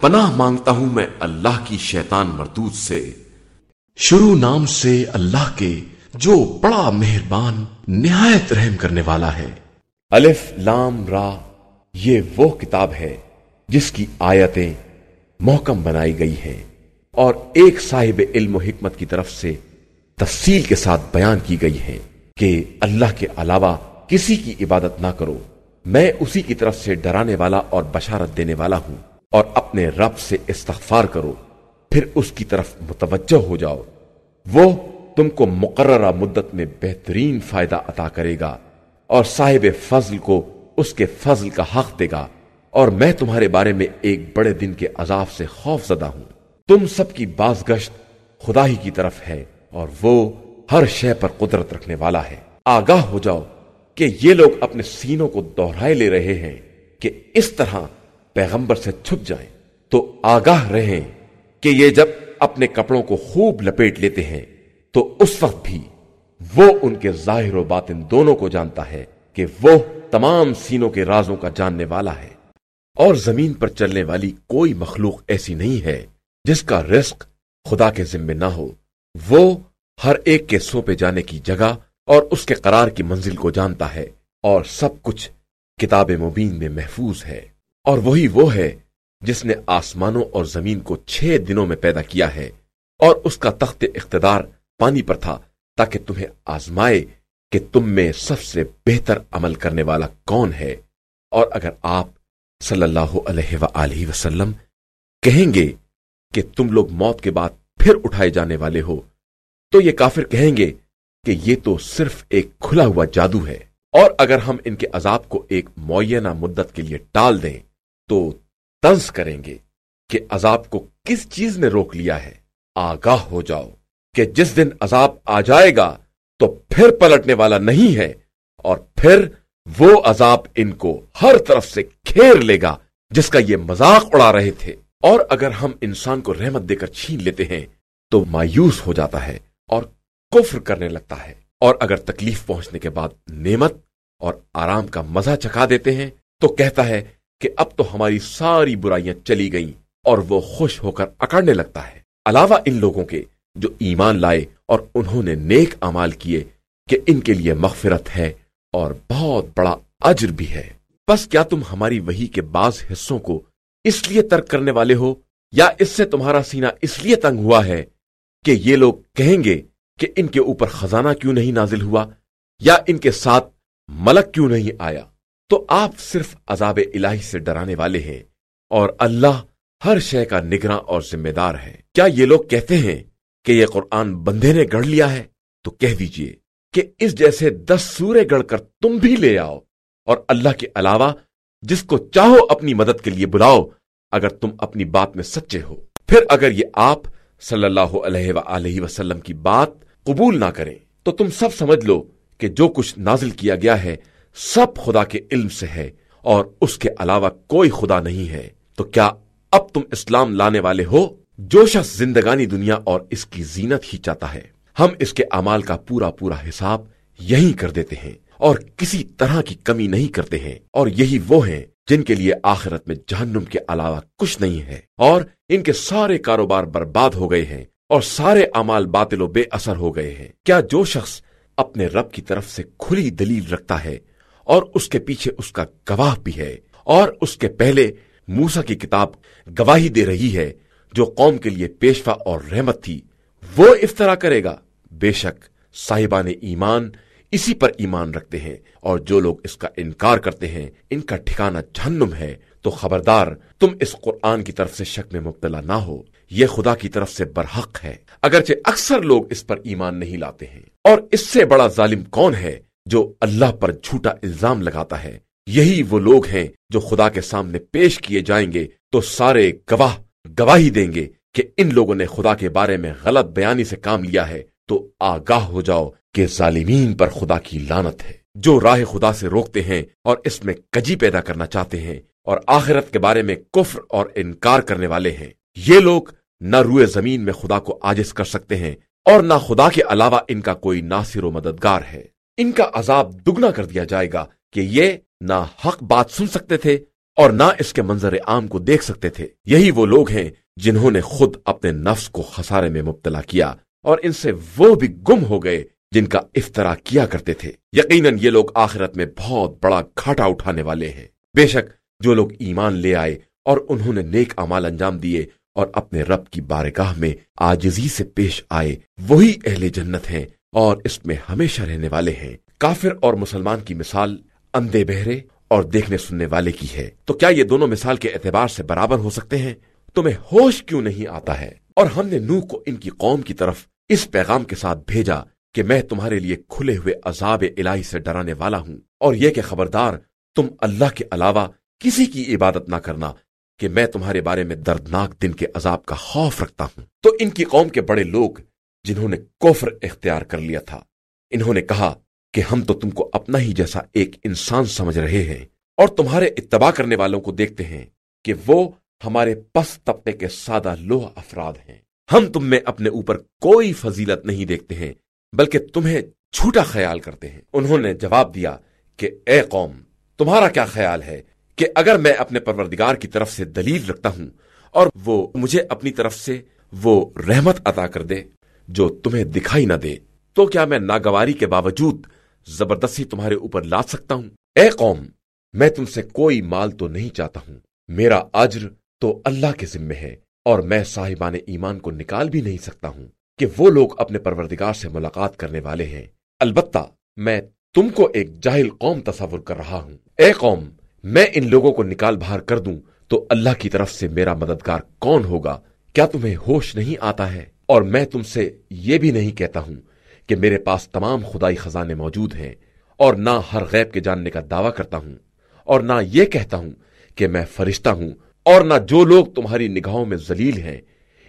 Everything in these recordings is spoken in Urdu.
پناہ مانگتا ہوں میں اللہ کی شیطان مردود سے۔ شروع نام سے اللہ کے جو بڑا مہربان، نہایت رحم کرنے والا ہے۔ الف لام را، یہ وہ کتاب ہے جس کی آیتیں محکم بنائی گئی ہیں۔ اور ایک صاحب علم و حکمت کی طرف سے تفصیل کے ساتھ بیان کی گئی ہیں کہ اللہ کے علاوہ کسی کی عبادت نہ کرو۔ میں اسی کی طرف سے ڈرانے والا اور بشارت دینے والا ہوں۔ اور اپنے رب سے استغفار کرو، پھر اس کی طرف متوجہ ہو جاؤ۔ وہ تم کو مقررہ مدت میں بہترین فائدہ عطا کرے گا اور صاحب فضل کو اس کے فضل کا حق دے گا۔ اور میں تمہارے بارے میں ایک بڑے دن کے عذاب سے خوف زدہ ہوں۔ تم سب کی باز گشت خدا ہی کی طرف ہے اور وہ ہر شے پر قدرت رکھنے والا ہے۔ آگاہ ہو جاؤ کہ یہ لوگ اپنے سینوں کو دوہرائے لے رہے ہیں کہ اس طرح پیغمبر سے چھپ جائیں تو آگاہ رہیں کہ یہ جب اپنے کپڑوں کو خوب لپیٹ لیتے ہیں تو اس وقت بھی وہ ان کے ظاہر و باطن دونوں کو جانتا ہے کہ وہ تمام سینوں کے رازوں کا جاننے والا ہے۔ اور زمین پر چلنے والی کوئی مخلوق ایسی نہیں ہے جس کا رزق خدا کے ذمے نہ ہو۔ وہ ہر ایک کے سو پہ جانے کی جگہ اور اس کے قرار کی منزل کو جانتا ہے اور سب کچھ کتاب مبین میں محفوظ ہے۔ اور وہی وہ ہے جس نے آسمانوں اور زمین کو چھ دنوں میں پیدا کیا ہے اور اس کا تخت اقتدار پانی پر تھا تاکہ تمہیں آزمائے کہ تم میں سب سے بہتر عمل کرنے والا کون ہے۔ اور اگر آپ صلی اللہ علیہ وآلہ وسلم کہیں گے کہ تم لوگ موت کے بعد پھر اٹھائے جانے والے ہو، تو یہ کافر کہیں گے کہ یہ تو صرف ایک کھلا ہوا جادو ہے۔ اور اگر ہم ان کے عذاب کو ایک معینہ مدت کے لیے ٹال دیں تو تنز کریں گے کہ عذاب کو کس چیز نے روک لیا ہے۔ آگاہ ہو جاؤ کہ جس دن عذاب آ جائے گا تو پھر پلٹنے والا نہیں ہے اور پھر وہ عذاب ان کو ہر طرف سے کھیر لے گا جس کا یہ مذاق اڑا رہے تھے۔ اور اگر ہم انسان کو رحمت دے کر چھین لیتے ہیں تو مایوس ہو جاتا ہے اور کفر کرنے لگتا ہے۔ اور اگر تکلیف پہنچنے کے بعد نعمت اور آرام کا مزہ چکا دیتے ہیں تو کہتا ہے کہ اب تو ہماری ساری برائیاں چلی گئیں اور وہ خوش ہو کر اکڑنے لگتا ہے۔ علاوہ ان لوگوں کے جو ایمان لائے اور انہوں نے نیک امال کیے کہ ان کے لیے مغفرت ہے اور بہت بڑا اجر بھی ہے۔ بس کیا تم ہماری وہی کے بعض حصوں کو اس لیے ترک کرنے والے ہو یا اس سے تمہارا سینہ اس لیے تنگ ہوا ہے کہ یہ لوگ کہیں گے کہ ان کے اوپر خزانہ کیوں نہیں نازل ہوا یا ان کے ساتھ ملک کیوں نہیں آیا؟ تو آپ صرف عذاب الہی سے ڈرانے والے ہیں اور اللہ ہر شے کا نگراں اور ذمہ دار ہے۔ کیا یہ لوگ کہتے ہیں کہ یہ قرآن بندے نے گڑھ لیا ہے؟ تو کہہ دیجیے کہ اس جیسے دس سورے گڑھ کر تم بھی لے آؤ اور اللہ کے علاوہ جس کو چاہو اپنی مدد کے لیے بلاؤ اگر تم اپنی بات میں سچے ہو۔ پھر اگر یہ آپ صلی اللہ علیہ وآلہ وسلم کی بات قبول نہ کریں تو تم سب سمجھ لو کہ جو کچھ نازل کیا گیا ہے سب خدا کے علم سے ہے اور اس کے علاوہ کوئی خدا نہیں ہے۔ تو کیا اب تم اسلام لانے والے ہو؟ جو شخص زندگانی دنیا اور اس کی زینت ہی چاہتا ہے، ہم اس کے امال کا پورا پورا حساب یہی کر دیتے ہیں اور کسی طرح کی کمی نہیں کرتے ہیں۔ اور یہی وہ ہیں جن کے لیے آخرت میں جہنم کے علاوہ کچھ نہیں ہے۔ اور ان کے سارے کاروبار برباد ہو گئے ہیں اور سارے امال باطل و بے اثر ہو گئے ہیں۔ کیا جو شخص اپنے رب کی طرف سے کھلی دلیل رکھتا ہے اور اس کے پیچھے اس کا گواہ بھی ہے۔ اور اس کے پہلے موسا کی کتاب گواہی دے رہی ہے، جو قوم کے لیے پیشوا اور رحمت تھی، وہ افطرا کرے گا۔ بے شک صاحبان ایمان اسی پر ایمان رکھتے ہیں، اور جو لوگ اس کا انکار کرتے ہیں، ان کا ٹھکانہ جہنم ہے۔ تو خبردار، تم اس قرآن کی طرف سے شک میں مبتلا نہ ہو۔ یہ خدا کی طرف سے برحق ہے۔ اگرچہ اکثر لوگ اس پر ایمان نہیں لاتے ہیں۔ اور اس سے بڑا ظالم کون ہے؟ جو اللہ پر جھوٹا الزام لگاتا ہے، یہی وہ لوگ ہیں جو خدا کے سامنے پیش کیے جائیں گے تو سارے گواہ گواہی دیں گے کہ ان لوگوں نے خدا کے بارے میں غلط بیانی سے کام لیا ہے۔ تو آگاہ ہو جاؤ کہ ظالمین پر خدا کی لانت ہے۔ جو راہ خدا سے روکتے ہیں اور اس میں کجی پیدا کرنا چاہتے ہیں اور آخرت کے بارے میں کفر اور انکار کرنے والے ہیں۔ یہ لوگ نہ روئے زمین میں خدا کو آجز کر سکتے ہیں اور نہ خدا کے علاوہ ان کا کوئی ناصر و مددگار ہے۔ ان کا عذاب دگنا کر دیا جائے گا کہ یہ نہ حق بات سن سکتے تھے اور نہ اس کے منظر عام کو دیکھ سکتے تھے۔ یہی وہ لوگ ہیں جنہوں نے خود اپنے نفس کو خسارے میں مبتلا کیا اور ان سے وہ بھی گم ہو گئے جن کا افطرا کیا کرتے تھے۔ یقیناً یہ لوگ آخرت میں بہت بڑا گھاٹا اٹھانے والے ہیں۔ بے شک جو لوگ ایمان لے آئے اور انہوں نے نیک امال انجام دیے اور اپنے رب کی بارگاہ میں آجزی سے پیش آئے، وہی اہل جنت ہیں اور اس میں ہمیشہ رہنے والے ہیں۔ کافر اور مسلمان کی مثال اندھے بہرے اور دیکھنے سننے والے کی ہے۔ تو کیا یہ دونوں مثال کے اعتبار سے برابر ہو سکتے ہیں؟ تمہیں ہوش کیوں نہیں آتا ہے؟ اور ہم نے نوح کو ان کی قوم کی طرف اس پیغام کے ساتھ بھیجا کہ میں تمہارے لیے کھلے ہوئے عذاب الہی سے ڈرانے والا ہوں۔ اور یہ کہ خبردار، تم اللہ کے علاوہ کسی کی عبادت نہ کرنا کہ میں تمہارے بارے میں دردناک دن کے عذاب کا خوف رکھتا ہوں۔ تو ان کی قوم کے بڑے لوگ جنہوں نے کوفر اختیار کر لیا تھا۔ انہوں نے کہا کہ ہم تو تم کو اپنا ہی جیسا ایک انسان سمجھ رہے ہیں اور تمہارے اتباع کرنے والوں کو دیکھتے ہیں کہ وہ ہمارے پس طبقے کے سادہ لوہ افراد ہیں۔ ہم تم میں اپنے اوپر کوئی فضیلت نہیں دیکھتے ہیں، بلکہ تمہیں جھوٹا خیال کرتے ہیں۔ انہوں نے جواب دیا کہ، اے قوم، تمہارا کیا خیال ہے کہ اگر میں اپنے پروردگار کی طرف سے دلیل رکھتا ہوں اور وہ مجھے اپنی طرف سے وہ رحمت عطا کر دے جو تمہیں دکھائی نہ دے، تو کیا میں ناگواری کے باوجود زبردستی تمہارے اوپر لا سکتا ہوں؟ اے قوم، میں تم سے کوئی مال تو نہیں چاہتا ہوں۔ میرا اجر تو اللہ کے ذمے ہے، اور میں صاحبان ایمان کو نکال بھی نہیں سکتا ہوں کہ وہ لوگ اپنے پروردگار سے ملاقات کرنے والے ہیں۔ البتہ میں تم کو ایک جاہل قوم تصور کر رہا ہوں۔ اے قوم، میں ان لوگوں کو نکال باہر کر دوں تو اللہ کی طرف سے میرا مددگار کون ہوگا؟ کیا تمہیں ہوش نہیں آتا ہے؟ اور میں تم سے یہ بھی نہیں کہتا ہوں کہ میرے پاس تمام خدائی خزانے موجود ہیں اور نہ ہر غیب کے جاننے کا دعویٰ کرتا ہوں اور نہ یہ کہتا ہوں کہ میں فرشتہ ہوں اور نہ جو لوگ تمہاری نگاہوں میں ذلیل ہیں۔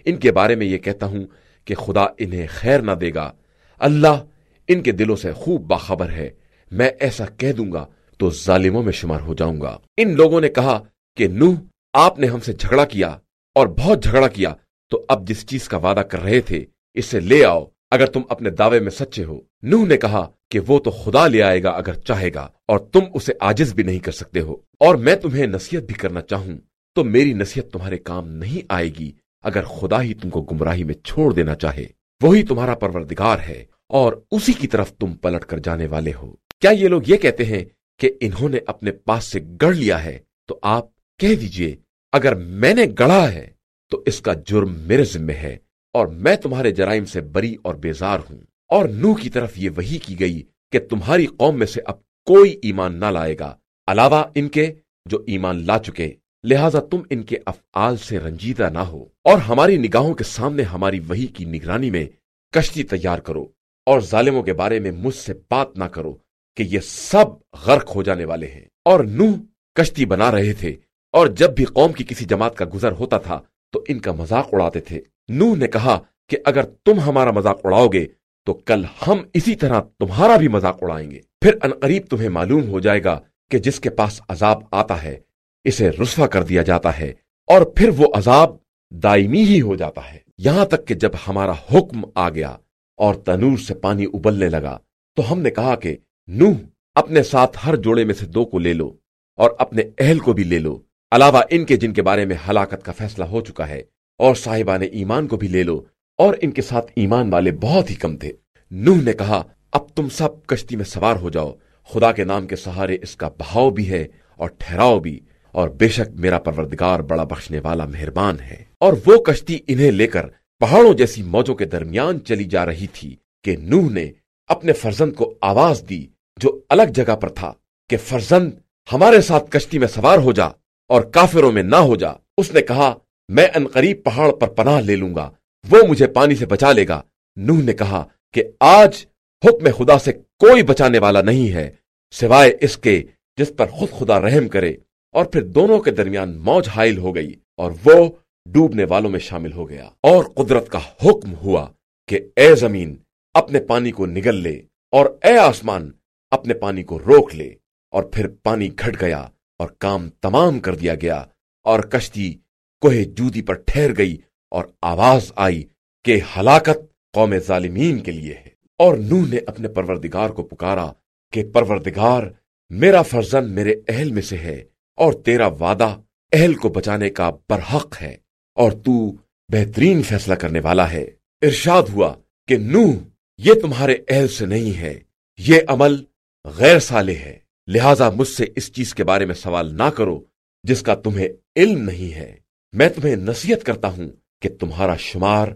ان کے بارے میں یہ کہتا ہوں کہ خدا انہیں خیر نہ دے گا۔ اللہ ان کے دلوں سے خوب باخبر ہے۔ میں ایسا کہہ دوں گا تو ظالموں میں شمار ہو جاؤں گا۔ ان لوگوں نے کہا کہ نوح، آپ نے ہم سے جھگڑا کیا اور بہت جھگڑا کیا۔ تو اب جس چیز کا وعدہ کر رہے تھے، اسے لے آؤ، اگر تم اپنے دعوے میں سچے ہو۔ نوح نے کہا کہ وہ تو خدا لے آئے گا اگر چاہے گا، اور تم اسے آجز بھی نہیں کر سکتے ہو۔ اور میں تمہیں نصیحت بھی کرنا چاہوں، تو میری نصیحت تمہارے کام نہیں آئے گی اگر خدا ہی تم کو گمراہی میں چھوڑ دینا چاہے۔ وہی تمہارا پروردگار ہے، اور اسی کی طرف تم پلٹ کر جانے والے ہو۔ کیا یہ لوگ یہ کہتے ہیں کہ انہوں نے اپنے پاس سے گڑ لیا ہے؟ تو آپ کہہ دیجیے، اگر میں نے گڑا ہے تو اس کا جرم میرے ذمہ ہے اور میں تمہارے جرائم سے بری اور بیزار ہوں۔ اور نو کی طرف یہ وہی کی گئی کہ تمہاری قوم میں سے اب کوئی ایمان نہ لائے گا۔ علاوہ ان کے جو ایمان لا چکے، لہذا تم ان کے افعال سے رنجیدہ نہ ہو۔ اور ہماری نگاہوں کے سامنے ہماری وہی کی نگرانی میں کشتی تیار کرو اور ظالموں کے بارے میں مجھ سے بات نہ کرو کہ یہ سب غرق ہو جانے والے ہیں۔ اور نوح کشتی بنا رہے تھے اور جب بھی قوم کی کسی جماعت کا گزر ہوتا تھا تو ان کا مذاق اڑاتے تھے۔ نوح نے کہا کہ اگر تم ہمارا مذاق اڑاؤ گے تو کل ہم اسی طرح تمہارا بھی مذاق اڑائیں گے۔ پھر انقریب تمہیں معلوم ہو جائے گا کہ جس کے پاس عذاب آتا ہے، اسے رسوا کر دیا جاتا ہے اور پھر وہ عذاب دائمی ہی ہو جاتا ہے۔ یہاں تک کہ جب ہمارا حکم آ گیا اور تنور سے پانی ابلنے لگا، تو ہم نے کہا کہ نوح، اپنے ساتھ ہر جوڑے میں سے دو کو لے لو اور اپنے اہل کو بھی لے لو۔ علاوہ ان کے جن کے بارے میں ہلاکت کا فیصلہ ہو چکا ہے، اور صاحبان ایمان کو بھی لے لو، اور ان کے ساتھ ایمان والے بہت ہی کم تھے۔ نوح نے کہا، اب تم سب کشتی میں سوار ہو جاؤ۔ خدا کے نام کے سہارے اس کا بہاؤ بھی ہے اور ٹھہراؤ بھی، اور بے شک میرا پروردگار بڑا بخشنے والا مہربان ہے۔ اور وہ کشتی انہیں لے کر پہاڑوں جیسی موجوں کے درمیان چلی جا رہی تھی کہ نوح نے اپنے فرزند کو آواز دی جو الگ جگہ پر تھا کہ فرزند ہمارے ساتھ کشتی میں سوار ہو جا۔ اور کافروں میں نہ ہو جا۔ اس نے کہا، میں انقریب پہاڑ پر پناہ لے لوں گا، وہ مجھے پانی سے بچا لے گا۔ نوح نے کہا کہ آج حکم خدا سے کوئی بچانے والا نہیں ہے، سوائے اس کے جس پر خود خدا رحم کرے۔ اور پھر دونوں کے درمیان موج حائل ہو گئی اور وہ ڈوبنے والوں میں شامل ہو گیا۔ اور قدرت کا حکم ہوا کہ اے زمین، اپنے پانی کو نگل لے اور اے آسمان، اپنے پانی کو روک لے۔ اور پھر پانی گھٹ گیا۔ اور کام تمام کر دیا گیا اور کشتی کوہ جودی پر ٹھہر گئی اور آواز آئی کہ ہلاکت قوم ظالمین کے لیے ہے۔ اور نوح نے اپنے پروردگار کو پکارا کہ پروردگار، میرا فرزن میرے اہل میں سے ہے اور تیرا وعدہ اہل کو بچانے کا برحق ہے اور تو بہترین فیصلہ کرنے والا ہے۔ ارشاد ہوا کہ نوح، یہ تمہارے اہل سے نہیں ہے، یہ عمل غیر صالح ہے۔ لہذا مجھ سے اس چیز کے بارے میں سوال نہ کرو جس کا تمہیں علم نہیں ہے۔ میں تمہیں نصیحت کرتا ہوں کہ تمہارا شمار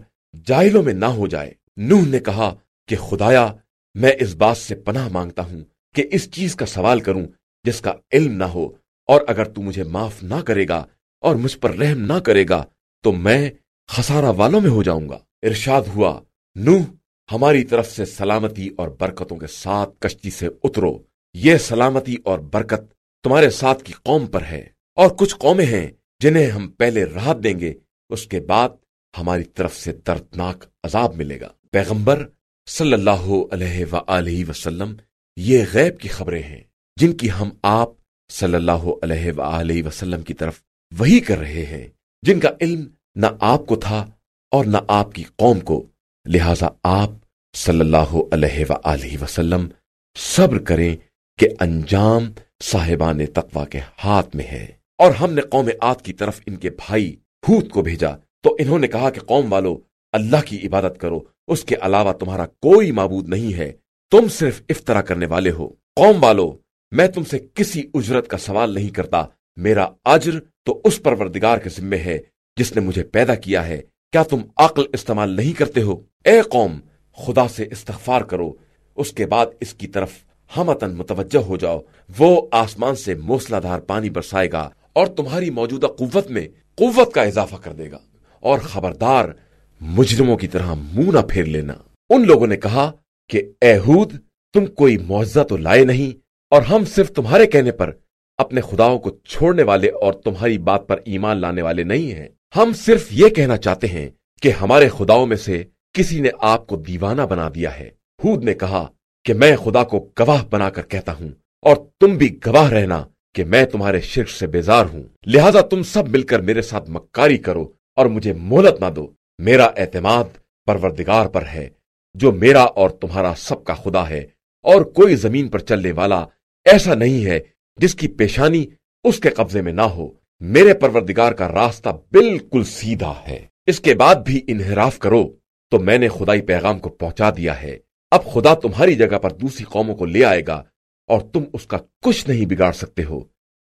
جائلوں میں نہ ہو جائے۔ نوح نے کہا کہ خدایا، میں اس بات سے پناہ مانگتا ہوں کہ اس چیز کا سوال کروں جس کا علم نہ ہو، اور اگر تو مجھے معاف نہ کرے گا اور مجھ پر رحم نہ کرے گا، تو میں خسارہ والوں میں ہو جاؤں گا۔ ارشاد ہوا، نوح، ہماری طرف سے سلامتی اور برکتوں کے ساتھ کشتی سے اترو۔ یہ سلامتی اور برکت تمہارے ساتھ کی قوم پر ہے اور کچھ قومیں ہیں جنہیں ہم پہلے راحت دیں گے، اس کے بعد ہماری طرف سے دردناک عذاب ملے گا۔ پیغمبر صلی اللہ علیہ و وسلم، یہ غیب کی خبریں ہیں جن کی ہم آپ صلی اللہ علیہ و وسلم کی طرف وہی کر رہے ہیں، جن کا علم نہ آپ کو تھا اور نہ آپ کی قوم کو۔ لہذا آپ صلی اللہ علیہ و وسلم صبر کریں کہ انجام صاحبان تقوا کے ہاتھ میں ہے۔ اور ہم نے قوم آت کی طرف ان کے بھائی ہوت کو بھیجا۔ تو انہوں نے کہا کہ قوم والو، اللہ کی عبادت کرو۔ اس کے علاوہ تمہارا کوئی معبود نہیں ہے۔ تم صرف افطرا کرنے والے ہو۔ قوم والو، میں تم سے کسی اجرت کا سوال نہیں کرتا۔ میرا اجر تو اس پروردگار کے ذمے ہے، جس نے مجھے پیدا کیا ہے۔ کیا تم عقل استعمال نہیں کرتے ہو؟ اے قوم، خدا سے استغفار کرو۔ اس کے بعد اس کی طرف ہمتن متوجہ ہو جاؤ، وہ آسمان سے موسلا دھار پانی برسائے گا اور تمہاری موجودہ قوت میں قوت کا اضافہ کر دے گا۔ اور خبردار، مجرموں کی طرح منہ نہ پھیر لینا۔ ان لوگوں نے کہا کہ اہود تم کوئی معاوضہ تو لائے نہیں، اور ہم صرف تمہارے کہنے پر اپنے خداؤں کو چھوڑنے والے اور تمہاری بات پر ایمان لانے والے نہیں ہیں۔ ہم صرف یہ کہنا چاہتے ہیں کہ ہمارے خداؤں میں سے کسی نے آپ کو دیوانہ بنا دیا ہے۔ ہود نے کہا کہ میں خدا کو گواہ بنا کر کہتا ہوں اور تم بھی گواہ رہنا کہ میں تمہارے شرک سے بیزار ہوں۔ لہذا تم سب مل کر میرے ساتھ مکاری کرو اور مجھے مہلت نہ دو۔ میرا اعتماد پروردگار پر ہے، جو میرا اور تمہارا سب کا خدا ہے، اور کوئی زمین پر چلنے والا ایسا نہیں ہے جس کی پیشانی اس کے قبضے میں نہ ہو۔ میرے پروردگار کا راستہ بالکل سیدھا ہے۔ اس کے بعد بھی انحراف کرو، تو میں نے خدائی پیغام کو پہنچا دیا ہے۔ اب خدا تمہاری جگہ پر دوسری قوموں کو لے آئے گا اور تم اس کا کچھ نہیں بگاڑ سکتے ہو۔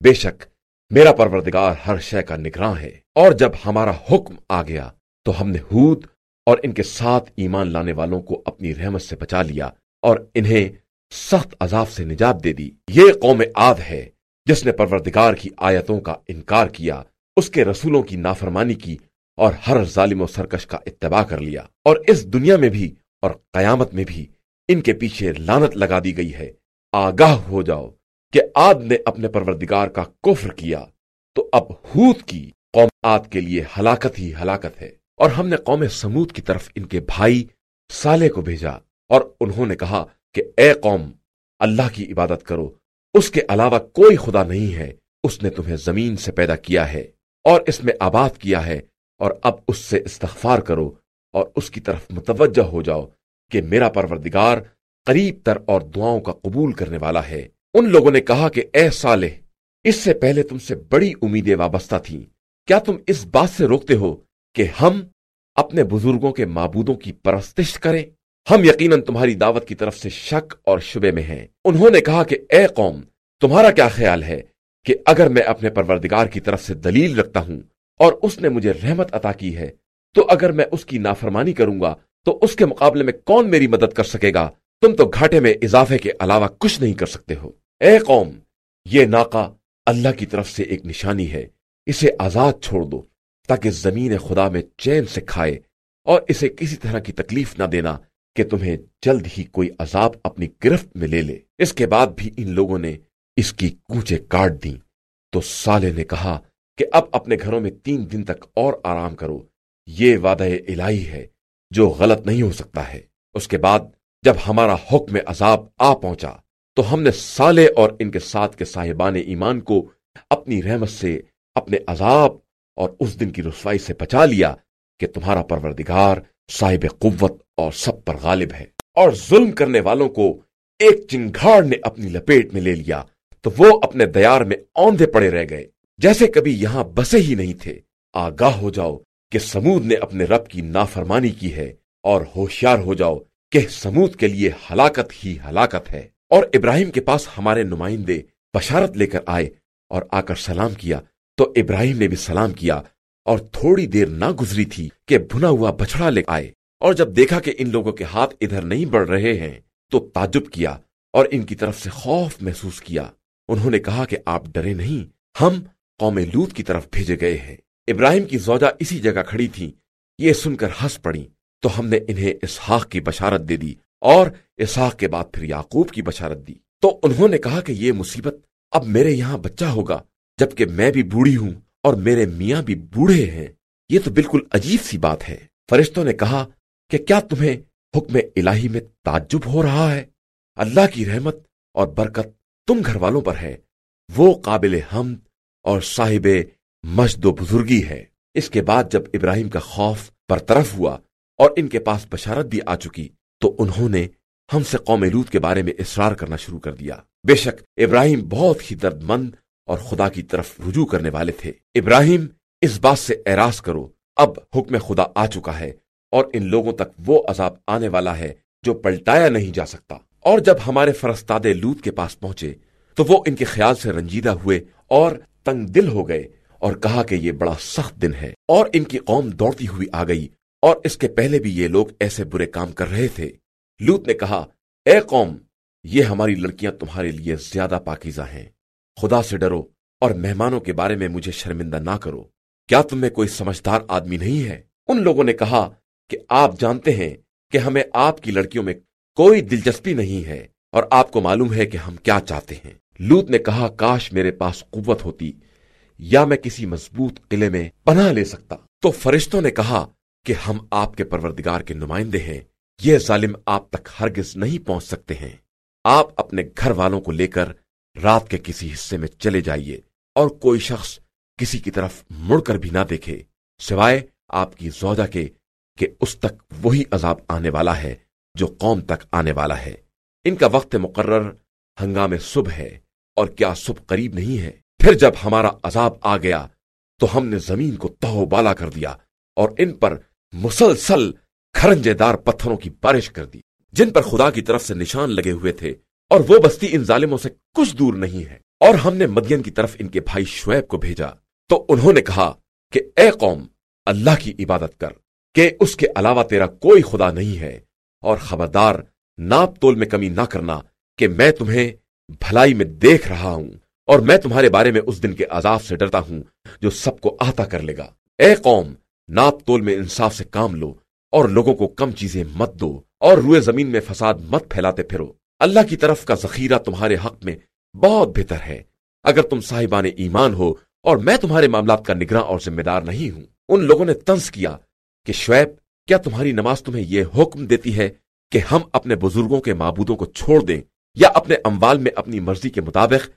بے شک، میرا پروردگار ہر شے کا نگراں ہے۔ اور جب ہمارا حکم آ گیا، تو ہم نے ہود اور ان کے ساتھ ایمان لانے والوں کو اپنی رحمت سے بچا لیا اور انہیں سخت عذاب سے نجات دے دی۔ یہ قوم آد ہے، جس نے پروردگار کی آیتوں کا انکار کیا، اس کے رسولوں کی نافرمانی کی اور ہر ظالم و سرکش کا اتباع کر لیا۔ اور اس دنیا میں بھی اور قیامت میں بھی ان کے پیچھے لانت لگا دی گئی ہے۔ آگاہ ہو جاؤ کہ آد نے اپنے پروردگار کا کفر کیا۔ تو اب ہوت کی قوم آد کے لیے ہلاکت ہی ہلاکت ہے۔ اور ہم نے قوم سمود کی طرف ان کے بھائی سالے کو بھیجا۔ اور انہوں نے کہا کہ اے قوم، اللہ کی عبادت کرو۔ اس کے علاوہ کوئی خدا نہیں ہے۔ اس نے تمہیں زمین سے پیدا کیا ہے اور اس میں آباد کیا ہے۔ اور اب اس سے استغفار کرو اور اس کی طرف متوجہ ہو جاؤ۔ کہ میرا پروردگار قریب تر اور دعاؤں کا قبول کرنے والا ہے۔ ان لوگوں نے کہا کہ اے صالح، اس سے پہلے تم سے بڑی امیدیں وابستہ تھیں۔ کیا تم اس بات سے روکتے ہو کہ ہم اپنے بزرگوں کے معبودوں کی پرستش کریں؟ ہم یقیناً تمہاری دعوت کی طرف سے شک اور شبے میں ہیں۔ انہوں نے کہا کہ اے قوم، تمہارا کیا خیال ہے کہ اگر میں اپنے پروردگار کی طرف سے دلیل رکھتا ہوں اور اس نے مجھے رحمت عطا کی ہے، تو اگر میں اس کی نافرمانی کروں گا تو اس کے مقابلے میں کون میری مدد کر سکے گا؟ تم تو گھاٹے میں اضافے کے علاوہ کچھ نہیں کر سکتے ہو۔ اے قوم، یہ ناکا اللہ کی طرف سے ایک نشانی ہے۔ اسے آزاد چھوڑ دو تاکہ زمین خدا میں چین سے کھائے اور اسے کسی طرح کی تکلیف نہ دینا کہ تمہیں جلد ہی کوئی عذاب اپنی گرفت میں لے لے۔ اس کے بعد بھی ان لوگوں نے اس کی کوچے کاٹ دیں۔ تو سالے نے کہا کہ اب اپنے گھروں میں تین دن تک اور آرام کرو۔ یہ وعدہ الہی ہے۔ جو غلط نہیں ہو سکتا ہے۔ اس کے بعد جب ہمارا حکم عذاب آ پہنچا، تو ہم نے سالے اور ان کے ساتھ کے صاحبان ایمان کو اپنی رحمت سے، اپنے عذاب اور اس دن کی رسوائی سے بچا لیا کہ تمہارا پروردگار صاحب قوت اور سب پر غالب ہے۔ اور ظلم کرنے والوں کو ایک چنگھاڑ نے اپنی لپیٹ میں لے لیا، تو وہ اپنے دیار میں اوندے پڑے رہ گئے۔ جیسے کبھی یہاں بسے ہی نہیں تھے۔ آگاہ ہو جاؤ کہ سمود نے اپنے رب کی نافرمانی کی ہے اور ہوشیار ہو جاؤ کہ سمود کے لیے ہلاکت ہی ہلاکت ہے۔ اور ابراہیم کے پاس ہمارے نمائندے بشارت لے کر آئے اور آ کر سلام کیا۔ تو ابراہیم نے بھی سلام کیا اور تھوڑی دیر نہ گزری تھی کہ بھنا ہوا بچڑا لے آئے۔ اور جب دیکھا کہ ان لوگوں کے ہاتھ ادھر نہیں بڑھ رہے ہیں تو تعجب کیا اور ان کی طرف سے خوف محسوس کیا۔ انہوں نے کہا کہ آپ ڈرے نہیں، ہم قوم لوت کی طرف بھیجے گئے ہیں۔ ابراہیم کی زوجہ اسی جگہ کھڑی تھی یہ سن کر ہنس پڑی۔ تو ہم نے انہیں اسحاق کی بشارت دے دی اور اسحاق کے بعد پھر یعقوب کی بشارت دی۔ تو انہوں نے کہا کہ یہ مصیبت اب میرے یہاں بچہ ہوگا، جبکہ میں بھی بوڑھی ہوں اور میرے میاں بھی بوڑھے ہیں۔ یہ تو بالکل عجیب سی بات ہے۔ فرشتوں نے کہا کہ کیا تمہیں حکم الہی میں تعجب ہو رہا ہے؟ اللہ کی رحمت اور برکت تم گھر والوں پر ہے۔ وہ قابل حمد اور صاحب مجد و بزرگی ہے۔ اس کے بعد جب ابراہیم کا خوف برطرف ہوا اور ان کے پاس بشارت بھی آ چکی، تو انہوں نے ہم سے قوم لوت کے بارے میں اصرار کرنا شروع کر دیا۔ بے شک ابراہیم بہت ہی درد مند اور خدا کی طرف رجوع کرنے والے تھے۔ ابراہیم، اس بات سے اعراض کرو، اب حکم خدا آ چکا ہے اور ان لوگوں تک وہ عذاب آنے والا ہے جو پلٹایا نہیں جا سکتا۔ اور جب ہمارے فرستاد لوت کے پاس پہنچے، تو وہ ان کے خیال سے رنجیدہ ہوئے اور تنگ دل ہو گئے۔ اور کہا کہ یہ بڑا سخت دن ہے اور ان کی قوم دوڑتی ہوئی آ گئی اور اس کے پہلے بھی یہ لوگ ایسے برے کام کر رہے تھے۔ لوت نے کہا، اے قوم، یہ ہماری لڑکیاں تمہارے لیے زیادہ پاکیزہ ہیں۔ خدا سے ڈرو اور مہمانوں کے بارے میں مجھے شرمندہ نہ کرو۔ کیا تم میں کوئی سمجھدار آدمی نہیں ہے؟ ان لوگوں نے کہا کہ آپ جانتے ہیں کہ ہمیں آپ کی لڑکیوں میں کوئی دلچسپی نہیں ہے اور آپ کو معلوم ہے کہ ہم کیا چاہتے ہیں۔ لوت نے کہا، کاش میرے پاس قوت ہوتی۔ یا میں کسی مضبوط قلعے میں پناہ لے سکتا۔ تو فرشتوں نے کہا کہ ہم آپ کے پروردگار کے نمائندے ہیں، یہ ظالم آپ تک ہرگز نہیں پہنچ سکتے ہیں۔ آپ اپنے گھر والوں کو لے کر رات کے کسی حصے میں چلے جائیے اور کوئی شخص کسی کی طرف مڑ کر بھی نہ دیکھے۔ سوائے آپ کی زوجہ کے کہ اس تک وہی عذاب آنے والا ہے جو قوم تک آنے والا ہے۔ ان کا وقت مقرر ہنگام صبح ہے اور کیا صبح قریب نہیں ہے؟ پھر جب ہمارا عذاب آ گیا تو ہم نے زمین کو تہو بالا کر دیا اور ان پر مسلسل کھرنجے دار پتھروں کی بارش کر دی، جن پر خدا کی طرف سے نشان لگے ہوئے تھے اور وہ بستی ان ظالموں سے کچھ دور نہیں ہے۔ اور ہم نے مدین کی طرف ان کے بھائی شعیب کو بھیجا۔ تو انہوں نے کہا کہ اے قوم، اللہ کی عبادت کر کہ اس کے علاوہ تیرا کوئی خدا نہیں ہے۔ اور خبردار، ناپ تول میں کمی نہ کرنا کہ میں تمہیں بھلائی میں دیکھ رہا ہوں۔ اور میں تمہارے بارے میں اس دن کے عذاب سے ڈرتا ہوں جو سب کو آتا کر لے گا۔ اے قوم، ناپ تول میں انصاف سے کام لو اور لوگوں کو کم چیزیں مت دو اور روئے زمین میں فساد مت پھیلاتے پھرو۔ اللہ کی طرف کا ذخیرہ تمہارے حق میں بہت بہتر ہے۔ اگر تم صاحبان ایمان ہو اور میں تمہارے معاملات کا نگراں اور ذمہ دار نہیں ہوں، ان لوگوں نے تنس کیا کہ شعیب، کیا تمہاری نماز تمہیں یہ حکم دیتی ہے کہ ہم اپنے بزرگوں کے معبودوں کو چھوڑ دیں یا اپنے اموال میں اپنی مرضی کے مطابق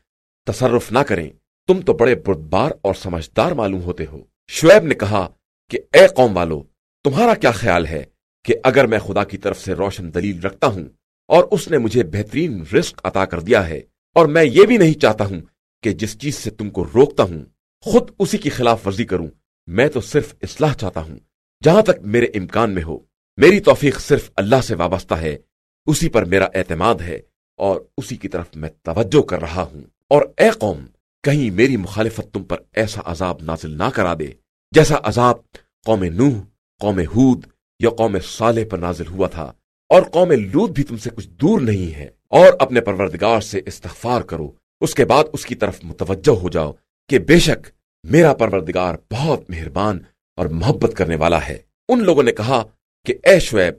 تصرف نہ کریں۔ تم تو بڑے بردبار اور سمجھدار معلوم ہوتے ہو۔ شعیب نے کہا کہ اے قوم والو، تمہارا کیا خیال ہے کہ اگر میں خدا کی طرف سے روشن دلیل رکھتا ہوں اور اس نے مجھے بہترین رزق عطا کر دیا ہے، اور میں یہ بھی نہیں چاہتا ہوں کہ جس چیز سے تم کو روکتا ہوں، خود اسی کی خلاف ورزی کروں، میں تو صرف اصلاح چاہتا ہوں۔ جہاں تک میرے امکان میں ہو، میری توفیق صرف اللہ سے وابستہ ہے، اسی پر میرا اعتماد ہے اور اسی کی طرف میں توجہ کر رہا ہوں۔ اور اے قوم، کہیں میری مخالفت تم پر ایسا عذاب نازل نہ کرا دے جیسا عذاب قوم نوح، قوم ہود یا قوم صالح پر نازل ہوا تھا، اور قوم لود بھی تم سے کچھ دور نہیں ہے۔ اور اپنے پروردگار سے استغفار کرو، اس کے بعد اس کی طرف متوجہ ہو جاؤ کہ بے شک میرا پروردگار بہت مہربان اور محبت کرنے والا ہے۔ ان لوگوں نے کہا کہ، اے شعیب،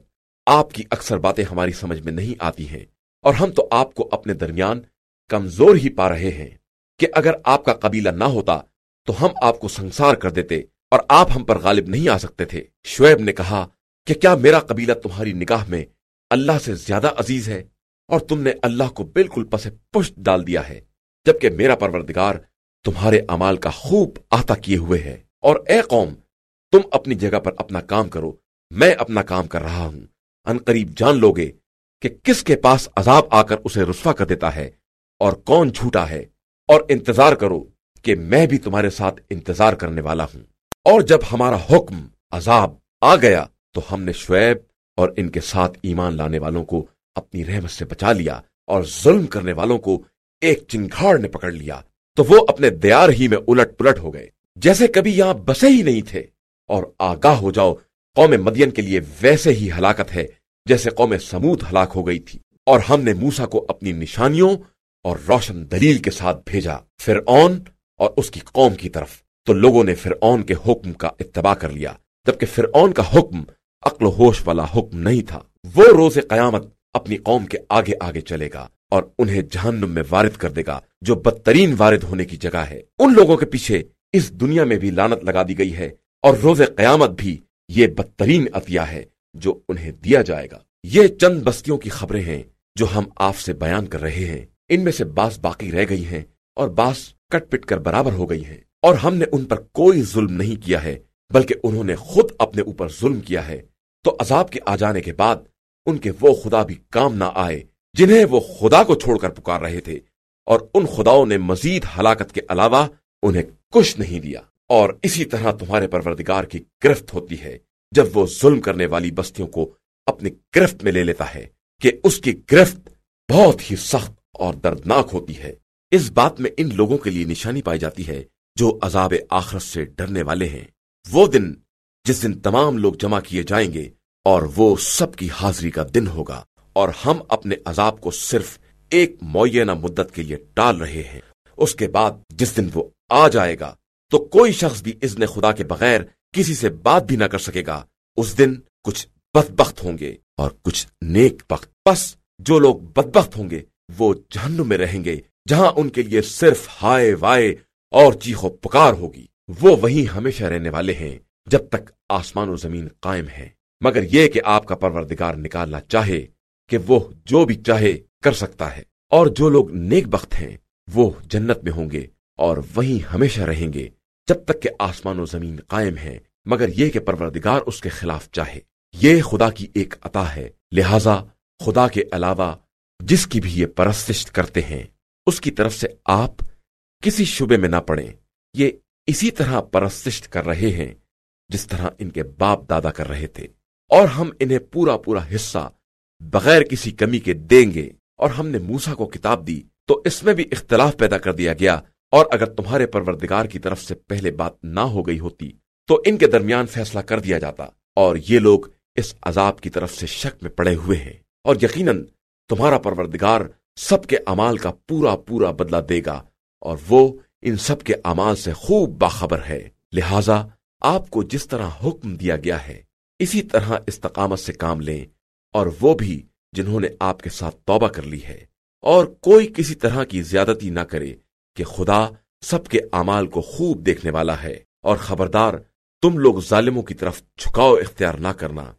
آپ کی اکثر باتیں ہماری سمجھ میں نہیں آتی ہیں، اور ہم تو آپ کو اپنے درمیان کمزور ہی پا رہے ہیں کہ اگر آپ کا قبیلہ نہ ہوتا تو ہم آپ کو سنسار کر دیتے اور آپ ہم پر غالب نہیں آ سکتے تھے۔ شعیب نے کہا کہ کیا میرا قبیلہ تمہاری نگاہ میں اللہ سے زیادہ عزیز ہے اور تم نے اللہ کو بالکل پس پشت ڈال دیا ہے، جبکہ میرا پروردگار تمہارے امال کا خوب آتا کیے ہوئے ہے۔ اور اے قوم، تم اپنی جگہ پر اپنا کام کرو، میں اپنا کام کر رہا ہوں۔ ان قریب جان لو گے کہ کس کے پاس عذاب آ کر اسے رسوا کر دیتا ہے۔ اور کون جھوٹا ہے؟ اور انتظار کرو کہ میں بھی تمہارے ساتھ انتظار کرنے والا ہوں۔ اور جب ہمارا حکم عذاب آ گیا تو ہم نے شعیب اور ان کے ساتھ ایمان لانے والوں کو اپنی رحمت سے بچا لیا اور ظلم کرنے والوں کو ایک چنگھاڑ نے پکڑ لیا۔ تو وہ اپنے دیار ہی میں الٹ پلٹ ہو گئے۔ جیسے کبھی یہاں بسے ہی نہیں تھے۔ اور آگاہ ہو جاؤ، قوم مدین کے لیے ویسے ہی ہلاکت ہے جیسے قوم سمود ہلاک ہو گئی تھی۔ اور ہم نے موسا کو اپنی نشانیوں اور روشن دلیل کے ساتھ بھیجا فرعون اور اس کی قوم کی طرف۔ تو لوگوں نے فرعون کے حکم کا اتباع کر لیا، جبکہ فرعون کا حکم عقل و ہوش والا حکم نہیں تھا۔ وہ روز قیامت اپنی قوم کے آگے آگے چلے گا اور انہیں جہنم میں وارد کر دے گا، جو بدترین وارد ہونے کی جگہ ہے۔ ان لوگوں کے پیچھے اس دنیا میں بھی لانت لگا دی گئی ہے اور روز قیامت بھی یہ بدترین عطیہ ہے جو انہیں دیا جائے گا۔ یہ چند بستیوں کی خبریں ہیں جو ہم آپ سے بیان کر رہے ہیں۔ ان میں سے باس باقی رہ گئی ہیں اور باس کٹ پٹ کر برابر ہو گئی ہیں اور ہم نے ان پر کوئی ظلم نہیں کیا ہے، بلکہ انہوں نے خود اپنے اوپر ظلم کیا ہے۔ تو عذاب کے آ جانے کے بعد ان کے وہ خدا بھی کام نہ آئے جنہیں وہ خدا کو چھوڑ کر پکار رہے تھے۔ اور ان خداؤں نے مزید ہلاکت کے علاوہ انہیں کچھ نہیں دیا۔ اور اسی طرح تمہارے پروردگار کی گرفت ہوتی ہے، جب وہ ظلم کرنے والی بستیوں کو اپنی گرفت میں لے لیتا ہے کہ اس کی گرفت بہت ہی سخت اور دردناک ہوتی ہے۔ اس بات میں ان لوگوں کے لیے نشانی پائی جاتی ہے جو عذاب آخرت سے ڈرنے والے ہیں۔ وہ دن، جس دن تمام لوگ جمع کیے جائیں گے اور وہ سب کی حاضری کا دن ہوگا۔ اور ہم اپنے عذاب کو صرف ایک معینہ مدت کے لیے ٹال رہے ہیں۔ اس کے بعد جس دن وہ آ جائے گا، تو کوئی شخص بھی اذن خدا کے بغیر کسی سے بات بھی نہ کر سکے گا۔ اس دن کچھ بدبخت ہوں گے اور کچھ نیک بخت۔ بس جو لوگ بدبخت ہوں گے وہ جہنم میں رہیں گے، جہاں ان کے لیے صرف ہائے وائے اور چیخو پکار ہوگی۔ وہ وہیں ہمیشہ رہنے والے ہیں جب تک آسمان و زمین قائم ہے۔ مگر یہ کہ آپ کا پروردگار نکالنا چاہے کہ وہ جو بھی چاہے کر سکتا ہے۔ اور جو لوگ نیک بخت ہیں، وہ جنت میں ہوں گے اور وہیں ہمیشہ رہیں گے جب تک کہ آسمان و زمین قائم ہے مگر یہ کہ پروردگار اس کے خلاف چاہے۔ یہ خدا کی ایک عطا ہے۔ لہذا خدا کے علاوہ جس کی بھی یہ پرستش کرتے ہیں، اس کی طرف سے آپ کسی شبے میں نہ پڑیں۔ یہ اسی طرح پرستش کر رہے ہیں جس طرح ان کے باپ دادا کر رہے تھے۔ اور ہم انہیں پورا پورا حصہ بغیر کسی کمی کے دیں گے۔ اور ہم نے موسا کو کتاب دی، تو اس میں بھی اختلاف پیدا کر دیا گیا۔ اور اگر تمہارے پروردگار کی طرف سے پہلے بات نہ ہو گئی ہوتی، تو ان کے درمیان فیصلہ کر دیا جاتا۔ اور یہ لوگ اس عذاب کی طرف سے شک میں پڑے ہوئے ہیں۔ اور یقیناً تمہارا پروردگار سب کے امال کا پورا پورا بدلہ دے گا اور وہ ان سب کے امال سے خوب باخبر ہے۔ لہذا آپ کو جس طرح حکم دیا گیا ہے، اسی طرح استقامت سے کام لیں اور وہ بھی جنہوں نے آپ کے ساتھ توبہ کر لی ہے۔ اور کوئی کسی طرح کی زیادتی نہ کرے کہ خدا سب کے امال کو خوب دیکھنے والا ہے۔ اور خبردار، تم لوگ ظالموں کی طرف چھکاؤ اختیار نہ کرنا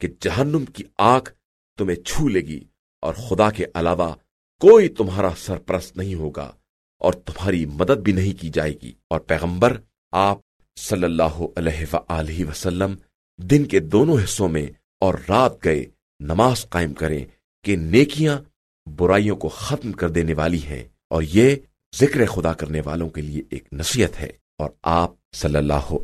کہ جہنم کی آنکھ تمہیں چھو لے گی۔ اور خدا کے علاوہ کوئی تمہارا سرپرست نہیں ہوگا اور تمہاری مدد بھی نہیں کی جائے گی۔ اور پیغمبر، آپ صلی اللہ علیہ وسلم، دن کے دونوں حصوں میں اور رات گئے نماز قائم کریں کہ نیکیاں برائیوں کو ختم کر دینے والی ہیں۔ اور یہ ذکر خدا کرنے والوں کے لیے ایک نصیحت ہے۔ اور آپ صلی اللہ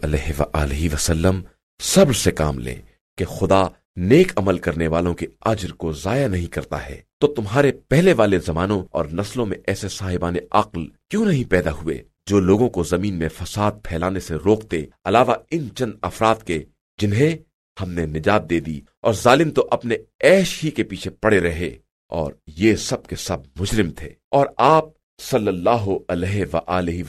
علیہ وسلم، صبر سے کام لیں کہ خدا نیک عمل کرنے والوں کے اجر کو ضائع نہیں کرتا ہے۔ تو تمہارے پہلے والے زمانوں اور نسلوں میں ایسے صاحبان عقل کیوں نہیں پیدا ہوئے جو لوگوں کو زمین میں فساد پھیلانے سے روکتے، علاوہ ان چند افراد کے جنہیں ہم نے نجات دے دی اور ظالم تو اپنے ایش ہی کے پیچھے پڑے رہے اور یہ سب کے سب مجرم تھے۔ اور آپ صلی اللہ علیہ و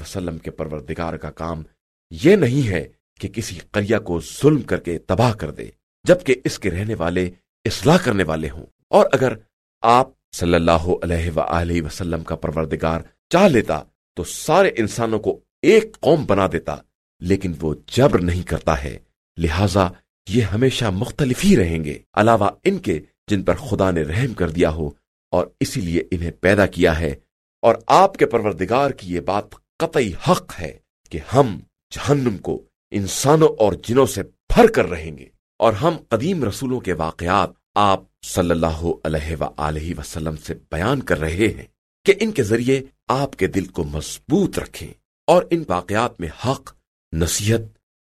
وسلم کے پروردگار کا کام یہ نہیں ہے کہ کسی قریہ کو ظلم کر کے تباہ کر دے۔ جبکہ اس کے رہنے والے اصلاح کرنے والے ہوں۔ اور اگر آپ صلی اللہ علیہ و وسلم کا پروردگار چاہ لیتا تو سارے انسانوں کو ایک قوم بنا دیتا، لیکن وہ جبر نہیں کرتا ہے۔ لہذا یہ ہمیشہ مختلف ہی رہیں گے۔ علاوہ ان کے جن پر خدا نے رحم کر دیا ہو، اور اسی لیے انہیں پیدا کیا ہے۔ اور آپ کے پروردگار کی یہ بات قطعی حق ہے کہ ہم جہنم کو انسانوں اور جنوں سے بھر کر رہیں گے۔ اور ہم قدیم رسولوں کے واقعات آپ صلی اللہ علیہ و وسلم سے بیان کر رہے ہیں کہ ان کے ذریعے آپ کے دل کو مضبوط رکھیں اور ان واقعات میں حق، نصیحت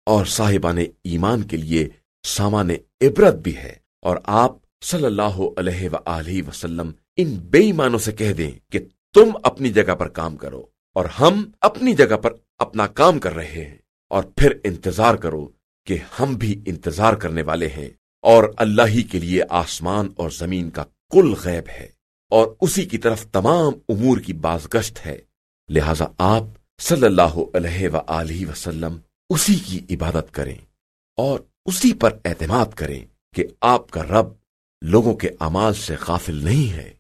اور صاحبان ایمان کے لیے سامان عبرت بھی ہے اور آپ صلی اللہ علیہ و وسلم ان بے ایمانوں سے کہہ دیں کہ تم اپنی جگہ پر کام کرو اور ہم اپنی جگہ پر اپنا کام کر رہے ہیں اور پھر انتظار کرو کہ ہم بھی انتظار کرنے والے ہیں اور اللہ ہی کے لیے آسمان اور زمین کا کل غیب ہے اور اسی کی طرف تمام امور کی بازگشت ہے۔ لہذا آپ صلی اللہ علیہ و وسلم اسی کی عبادت کریں اور اسی پر اعتماد کریں کہ آپ کا رب لوگوں کے امال سے غافل نہیں ہے۔